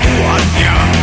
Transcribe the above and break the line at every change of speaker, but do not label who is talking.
我屌